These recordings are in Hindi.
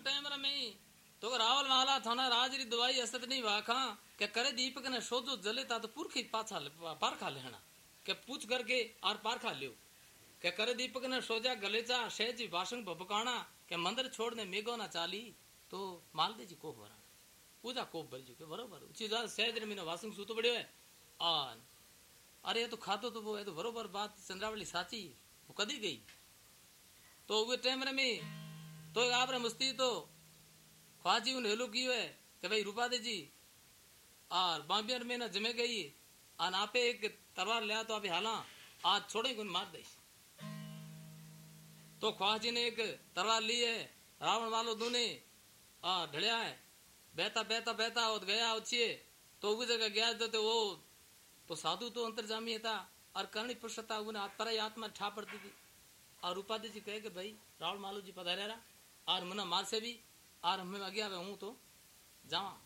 टाइम में तो रावल माला थाना राज री दवाई असत नहीं वाखा के करे दीपक ने सोजो जले ता तो पुरखी पाछा पार खा लेना के पूछ करके और पार खा लियो। के करे दीपक ने सोजा गलेचा सहजी भाषण भबकाना के मंदिर छोड़ने मेघो ना चाली तो माल दे जी को रहा पूजा कोप बल जी के, बरोबर। चीज़ सहज मीनो वासंग सूतो पड़ियो है। आन। अरे तो खातो तो वो है तो बरोबर बात, चंद्रावली साची, वो कदी गई? तो वे टाइम में तो आप रे मस्ती तो ख्वाजी उन हेलो कियो है कि भाई रूपा दे जी और बाम्बियर में ना जमे गई और आपे एक तलवार लिया तो आप हाला आज छोड़े गुन मार दे तो ख्वाजी ने एक तलवार ली है रावण वालो दूने आ ढलिया है बहता बहता बहता और गया उचिए तो उस जगह गया तो वो तो साधु तो अंतर अंतर्जामी था और करणी पुरुष था उन्हें पर आत्मा ठा पड़ती थी और उपाधि जी कहे कि भाई रावण मालू जी पधारे रहा और मुना मार से भी और हमें आ गया हूँ तो जावा।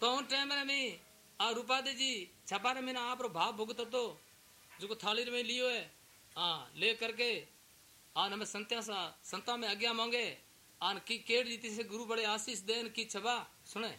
तो उन टाइम में और उपाधि जी छपारे में ना आप भाव भुगत तो जो को थाली में लियो है हाँ ले करके आन हमें संत्या सा, संता में आज्ञा मांगे आन की केड़ रीति से गुरु बड़े आशीष देन की छबा, सुने।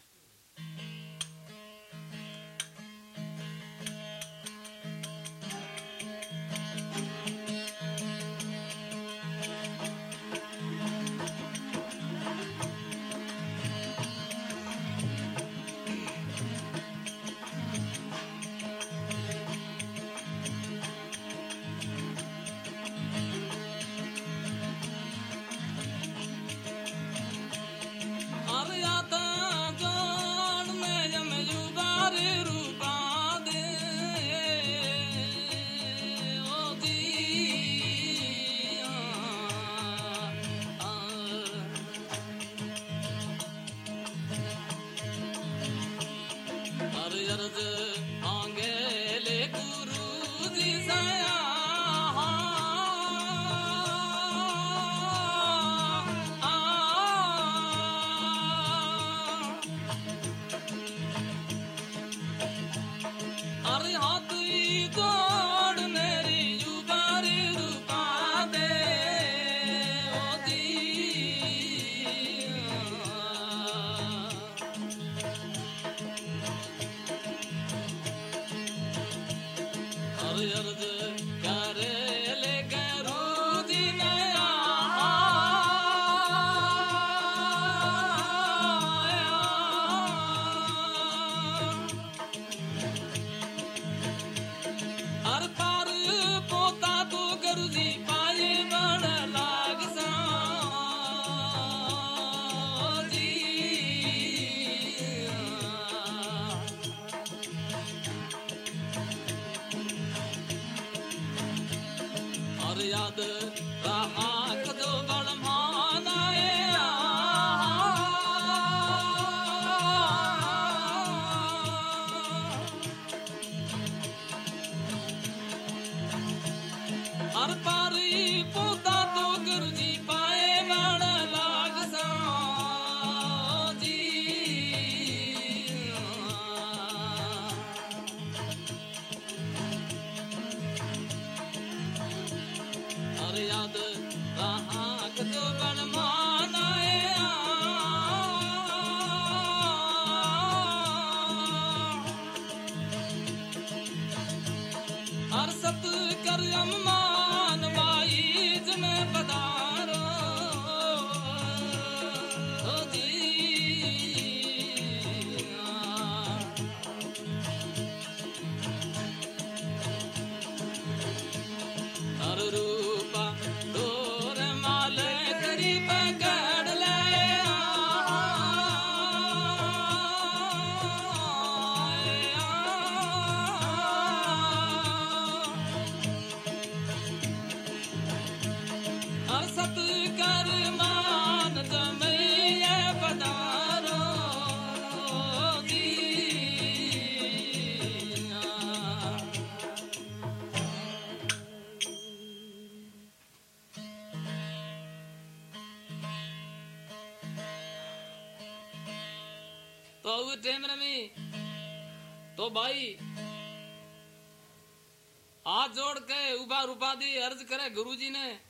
हाथ जोड़ के उबा रूपा दी अर्ज करे गुरुजी ने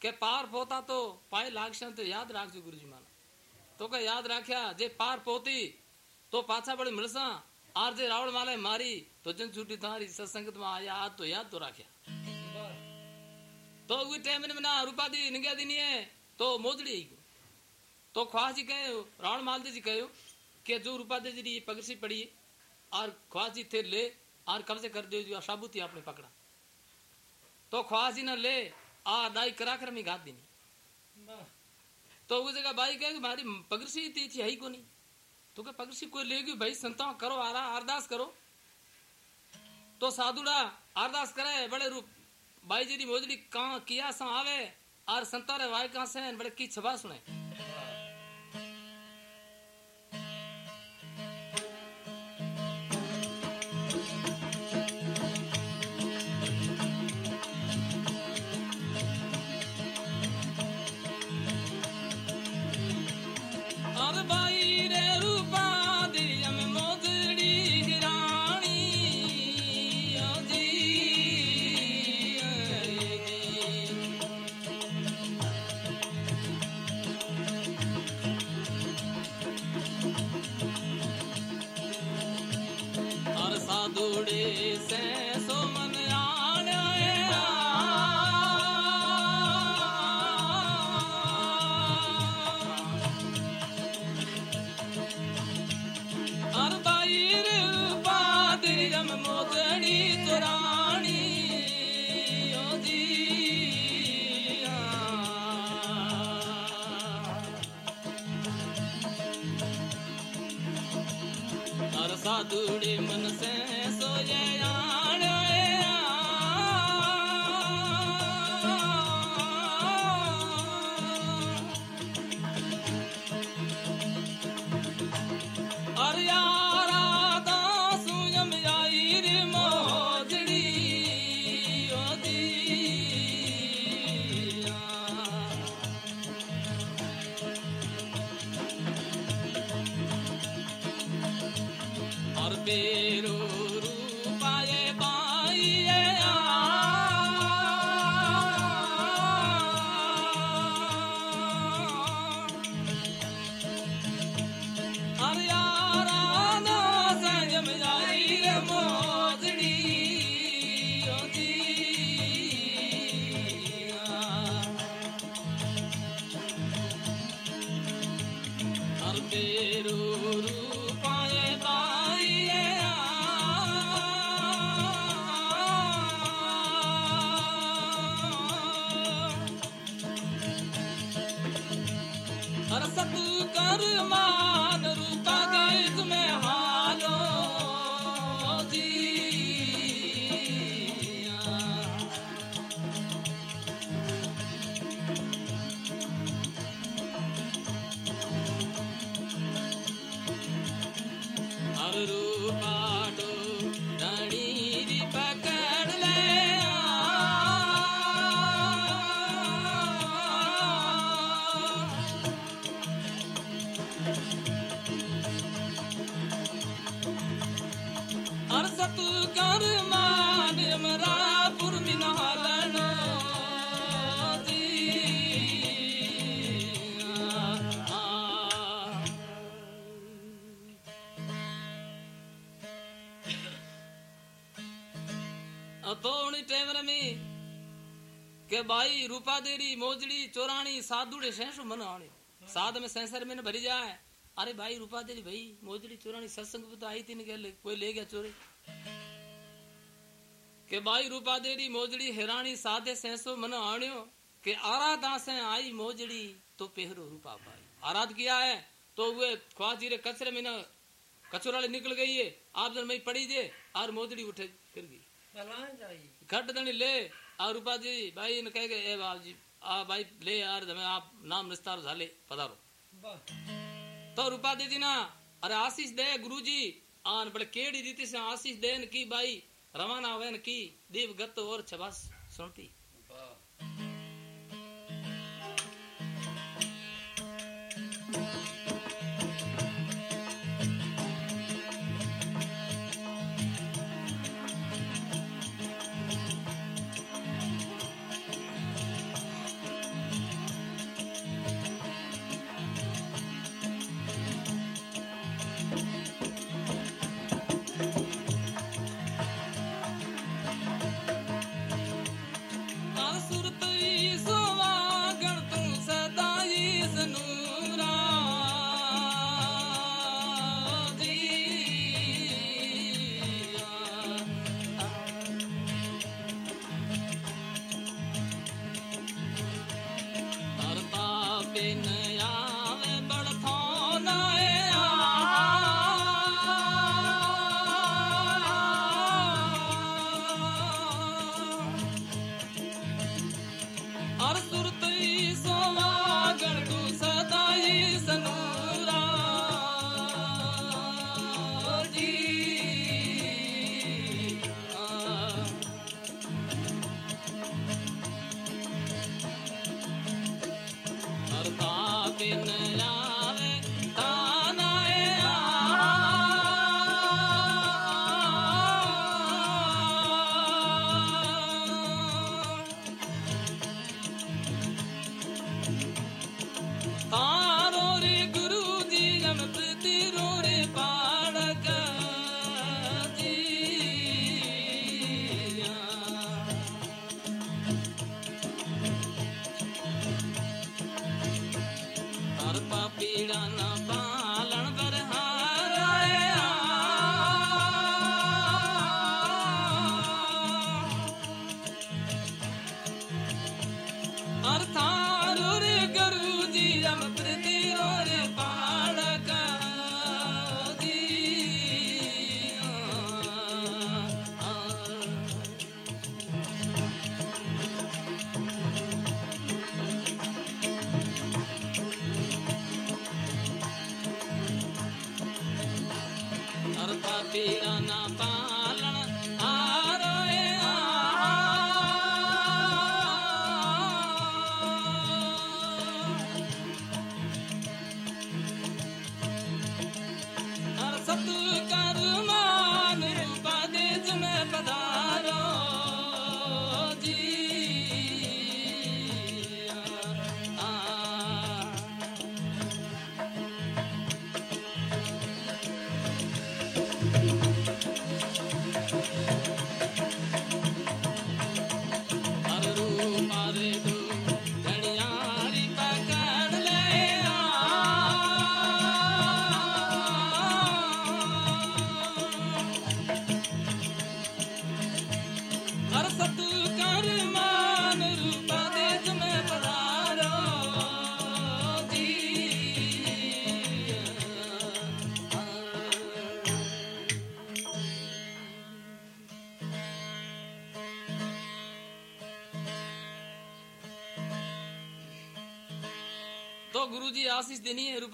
કે પાર પોતા તો પાય લાગશે તો યાદ રાખજો ગુરુજી માનો તો કે યાદ રાખ્યા જે પાર પોતી તો પાછા પડે મળસા આર જે રાવણ માલે મારી તો જન છૂટી તારી સત્સંગત માં આયા આ તો યાદ તો રાખ્યા તો ઉઈ ટાઈમ में ना रूपा दी निंगा दी नहीं है तो मोजड़ी आई तो ख्वास जी कहे रावण मालदी जी कहो कि जो रूपा दे जी पगसी पड़ी और ख्वास जी थे ले और कब्जे कर दे जो साबुती आपने पकड़ा तो ख्वास न ले आ दाई करा कर मैं घात देनी। तो वो जगह भाई कहे मारी पगरसी थी थी है को नहीं तो क्या पगरसी कोई लेगी भाई संता करो आरा अरदास करो। तो साधुड़ा अरदास करे बड़े रूप भाई जी मोजड़ी कहाँ किया सा आवे और संता रे वाय कहाँ से बड़े की छबा सुने देरी मोजड़ी चोरानी साधुड़े सेंसु मन आने साध में सेंसर में भरी जाए। अरे भाई रूपा देरी भाई मोजड़ी चोरानी सत्संग तो आई थी नहीं कोई ले गया चोरी? के भाई रूपा देरी मोजड़ी हेरानी साधे सेंसो मन आण्यो के आराधा से आई मोजड़ी तो पेहरो रूपा भाई। आराध किया है तो वे ख्वाजी रे कचरे में न कचोराले निकल गई है। आप जन में पड़ी जे और मोजड़ी उठे फिर गई। घट दणी ले आ रूपा जी भाई ने कह गए ए बाप जी आ भाई ले यार आप नाम निस्तार झाले पधारो। तो रूपा दीदी ना अरे आशीष दे गुरुजी आन बड़े केड़ी रीति से आशीष देन की भाई रवाना वेन की दीप गत और छबास सुनती।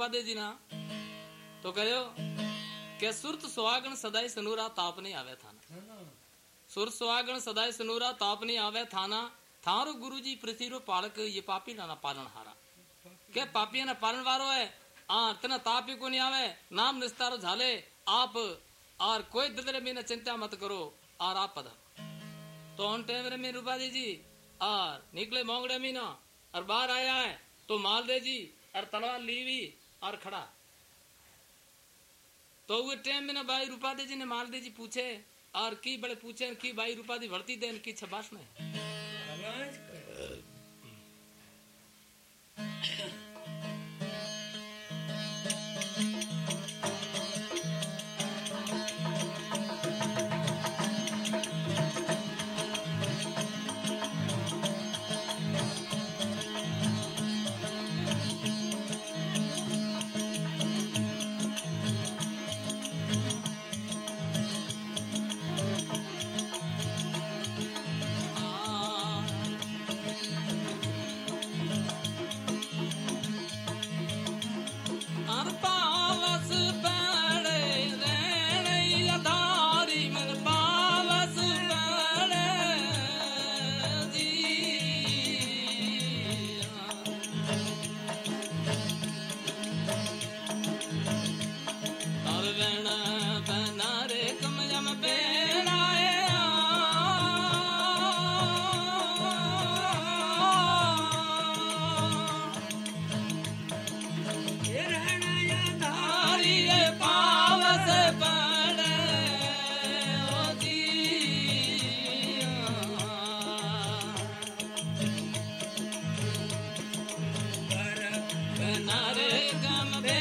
देनी जी ना तो कहो के सुरत सुहागण सदाई सनूरा ताप नहीं आवे थाना। सुर सुहागण सदाई सनूरा ताप नहीं आवे थाना, थारो गुरुजी पृथ्वी रो पालक ये पापी ना पालन हारा। के पापी ना पालन वारो है, आ तना ताप ही को नहीं आवे, नाम निस्तारो झाले, आप और कोई ददरे में चिंता मत करो और आप पधा तो उन टाइम रे में रूपादी जी और निकले मोंगड़े में ना और बाहर आया है तो मालदे जी और तलवार लीवी और खड़ा तो वे टेम में ना भाई रूपादे जी ने मालदे जी पूछे और की बड़े पूछे की भाई रूपादी भर्ती देन की छबास में नारे गम बे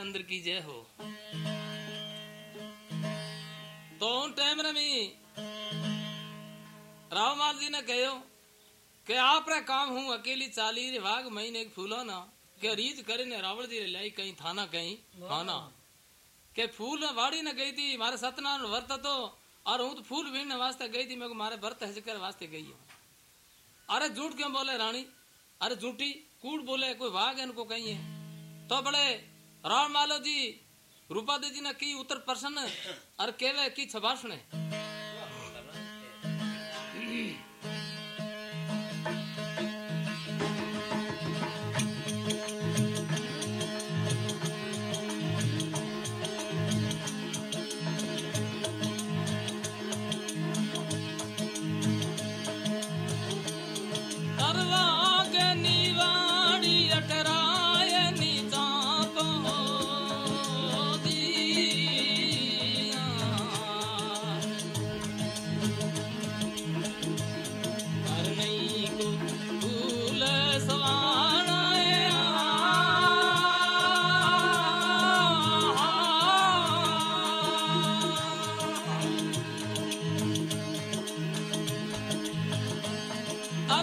चंद्र की जय हो। तो उन टाइम रमी राव माल जी ने कहो के आप रे काम हूँ, अकेली चाली रे भाग महीने फूलो ना। के रीत करे ने रावण जी लाई कहीं थाना कहीं खाना के फूल वाड़ी ने गई थी, मारे सत्यनारायण व्रत तो और हूँ तो फूल भीड़ने वास्ते गई थी, मेरे को मारे व्रत हजकर वास्ते गई हूँ। अरे झूठ क्यों बोले रानी? अरे झूठी कूड़ बोले, कोई वाघ है इनको कहीं है? तो बड़े राम मालो जी रूपा जी ने की उत्तर प्रश्न और केवे की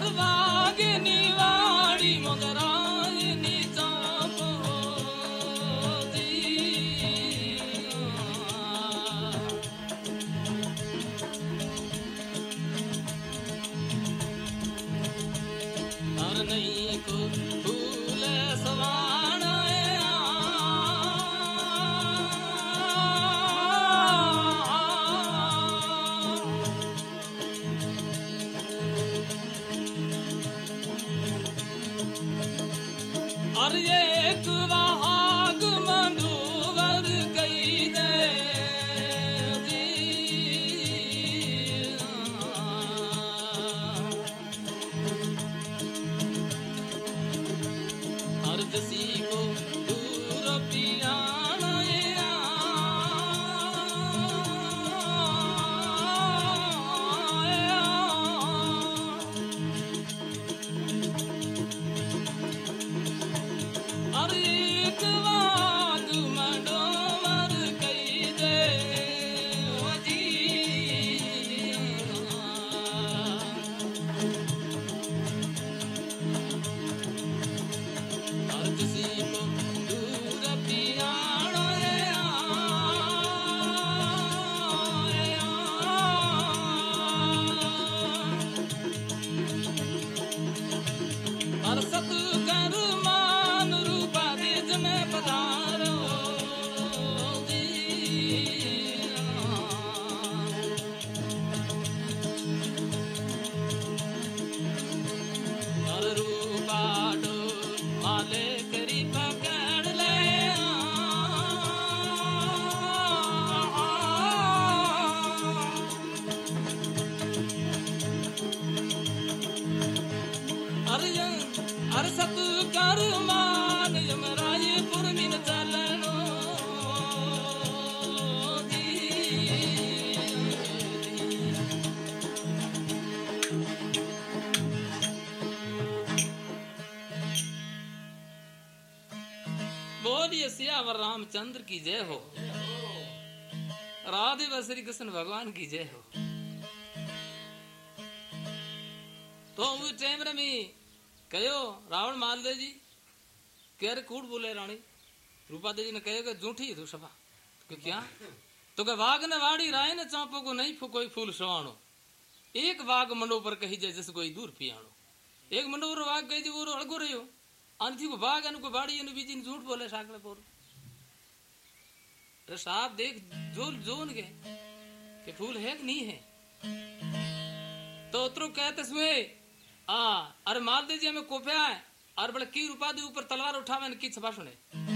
மருதாகி நீ வாடி முகரா रामचंद्र की जय हो। राधे व श्री कृष्ण भगवान की जय हो। तो उस टाइम में कहो रावण मालदेव जी रहे कूट बोले रानी रूपा देवी ने कहे झूठी तू सभा। तो क्या? तो के वाघ ने वाड़ी, राय ने चांपो को नहीं कोई फूल सवाणो एक वाघ मंडो पर कही जाए जैसे कोई दूर पियाणो एक मंडो वाघ कही थी वो अड़गो रहो आंधी को बाग को बाड़ी अनु बीजी झूठ बोले साकले पोर। साहब देख जो जोन गए के फूल है कि नहीं है? तो उतरो कहते सुए आ अरे मार दीजिए हमें कोपिया है और बड़े की रूपा दी ऊपर तलवार मैंने की छपा सुने?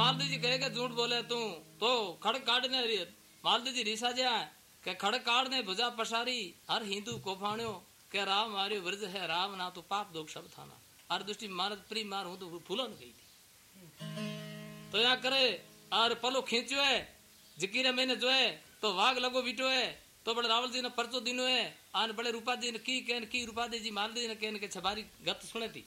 मालदी जी कहेगा झूठ बोले तू? तो खड़क काटने मालदी जी रिसा जा। के खड़क काटने भुजा पसारी। हर हिंदू को फाण्यो के राम मार्यो व्रज है। राम ना तो पाप दोग सब थाना। हर दृष्टि मारत प्री मार, हूँ तो फूलन गई थी। तो यहाँ करे और पलो खींचो है। जकीरे मैंने जो है तो वाघ लगो बीटो है। तो बड़े रावल जी ने परचो दिनो है। आन बड़े रूपा जी ने की कहन की रूपा जी मालदी ने कहन के छबारी गत सुने थी।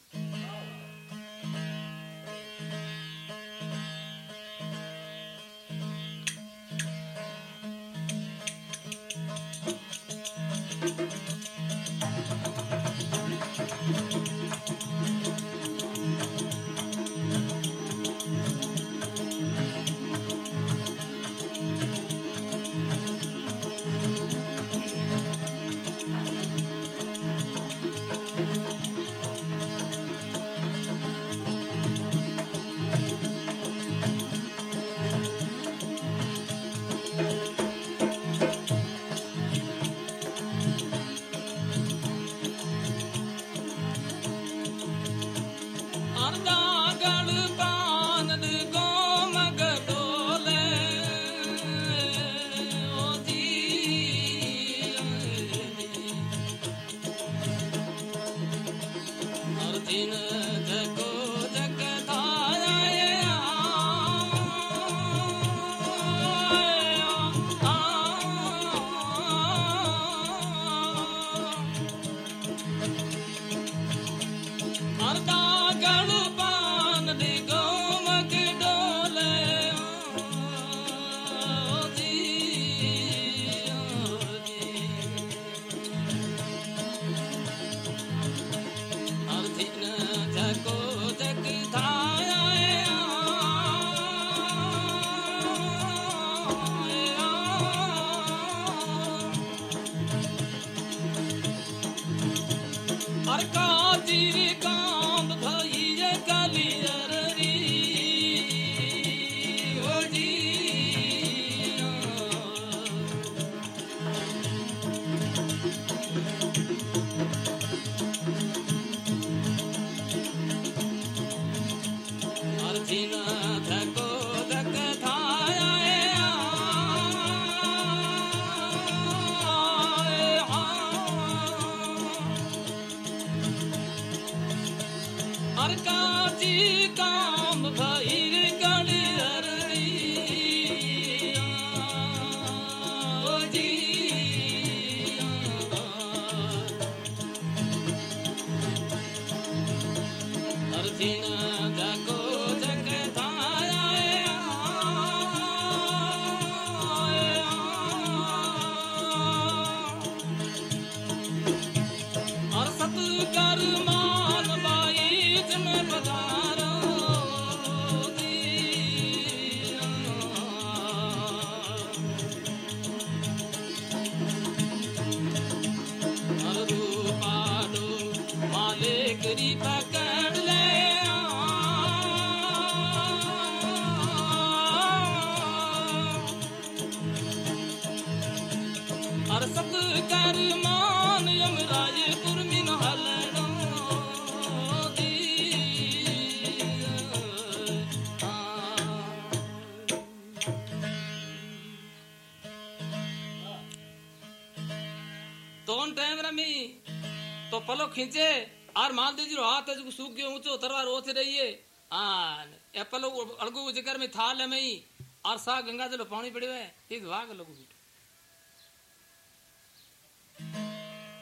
खींचे और माल दीजिए हाथ है जो सूख गयो ऊंचो तरवार ओथ है। हाँ ए पलो अड़गू जिगर में थाल है मई, और सा गंगा जल पानी पड़े है। ठीक वाग लगू बीटो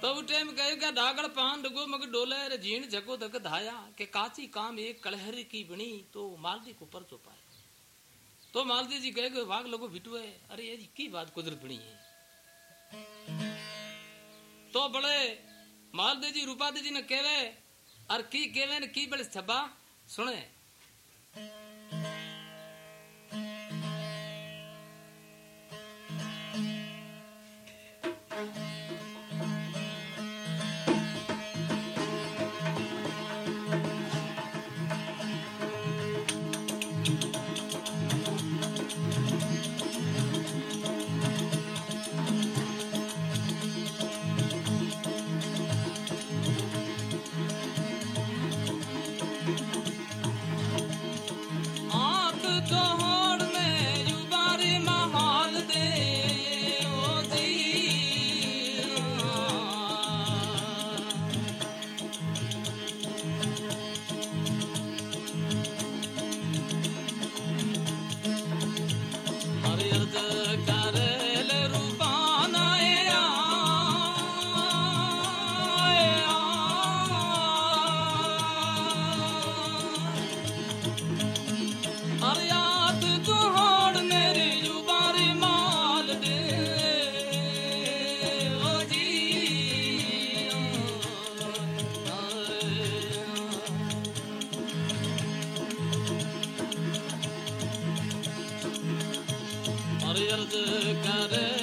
तो वो टाइम कहे क्या, डागड़ पान डगो मग डोले रे जीण जगो दग धाया, के काची काम एक कलहरी की बनी तो मालदी को परचो पाए तो मालदी जी कहे वाग लगो बिटुए अरे ये की बात कुदरत बनी है। तो बड़े मालदी जी रूपा जी ने केवे। और की कहवे ने की बड़े छबा सुने। Arıyorduk adı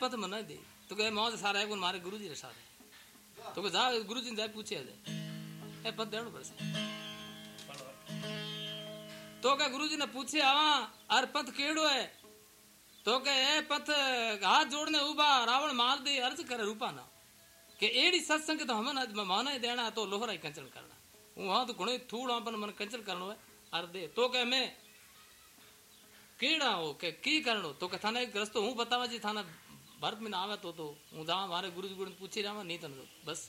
पथ मना दे। तो कहे मौज सारा है मारे गुरु जी रे सारे। तो जा गुरु जी जाए पूछे दे ए पथ देणो पड़से तो कहे गुरु जी ने पूछे, आवा अर पथ केड़ो है? तो कहे, ए पथ, हाथ जोड़ने उबा रावण माल दे, अर्ज़ करे रूपा ना। के एड़ी सत्संग तो हमें माना ही देना तो लोहरा ही कंचन करना। वहाँ तो घणो थूड़ अपन मन कंचन करनो है अर दे। तो कहे, मैं केड़ा हो के की करनो तो कहे थाना एक रस्तो हूँ बतावा जी थाना भरत में ना आवे तो तो हूँ जा मारे गुरु जी गुरु पूछी रहा नहीं तन बस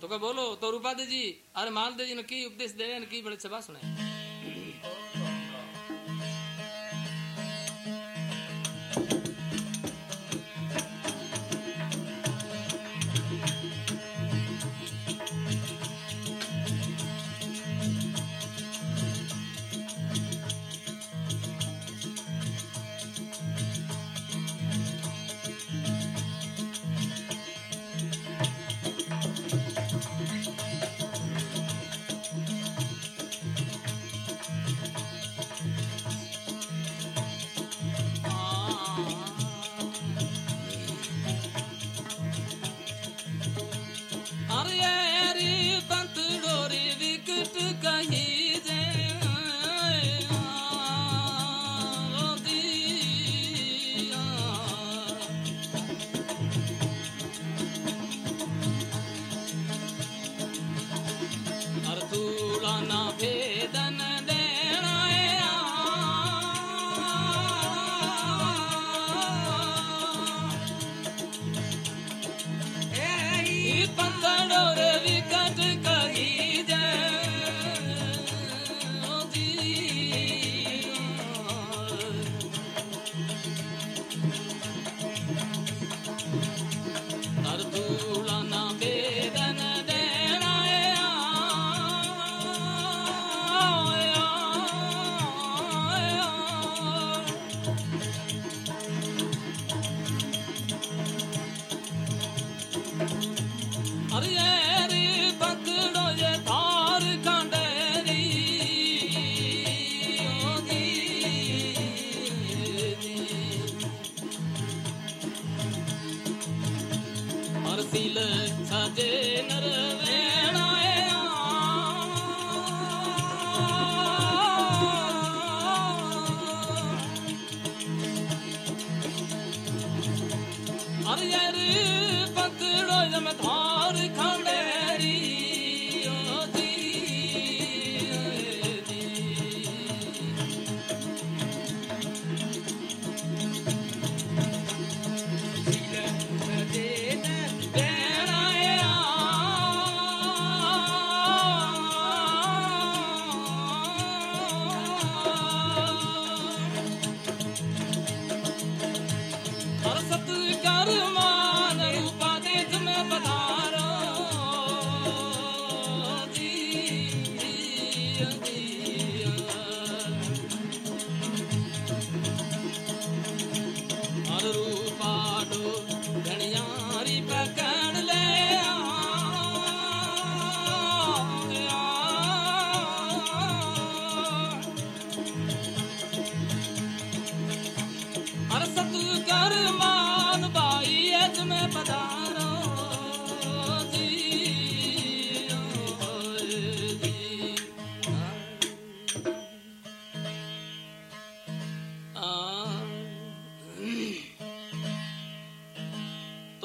तो क्या बोलो तो रूपादे जी अरे मालदेव जी ने की उपदेश दे की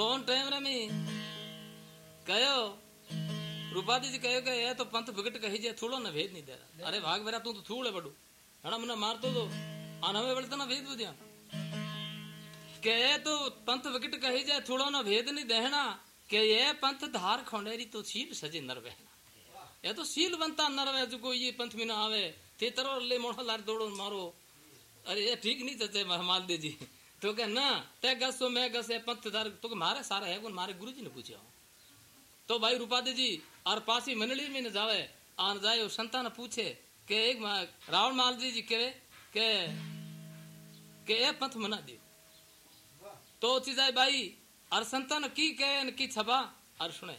कौन टाइम रमी कयो रूपादी जी कयो के तो पंत विकट कही जे थूलो न भेद नहीं दे अरे भाग बेरा तू तो थूल है बड़ू। हणा मने मार तो दो। आन हमें बड़े तो ना भेद बुझिया के तो पंत विकट कही जे थूलो न भेद नहीं देना। के ये पंत धार खोंडेरी तो सीप सजे नर वे ये तो सील बनता नर वे जो कोई ये पंथ में ना आवे। तेतरो ले मोड़ा लार दौड़ो मारो। अरे ये ठीक नहीं चते महमाल दे जी। तो के ना, ते गसो मैं गसे पंथ धार तो के मारे सारा है कौन मारे गुरुजी ने पूछा तो भाई रूपादे जी, और पासी मंडली में न जावे, आन जाए संतान पूछे, के एक रावण माल जी जी करे, के के ए पंथ मना दियो। तो चीज़ आए भाई, और संतान की कहे न की छबा, और सुने।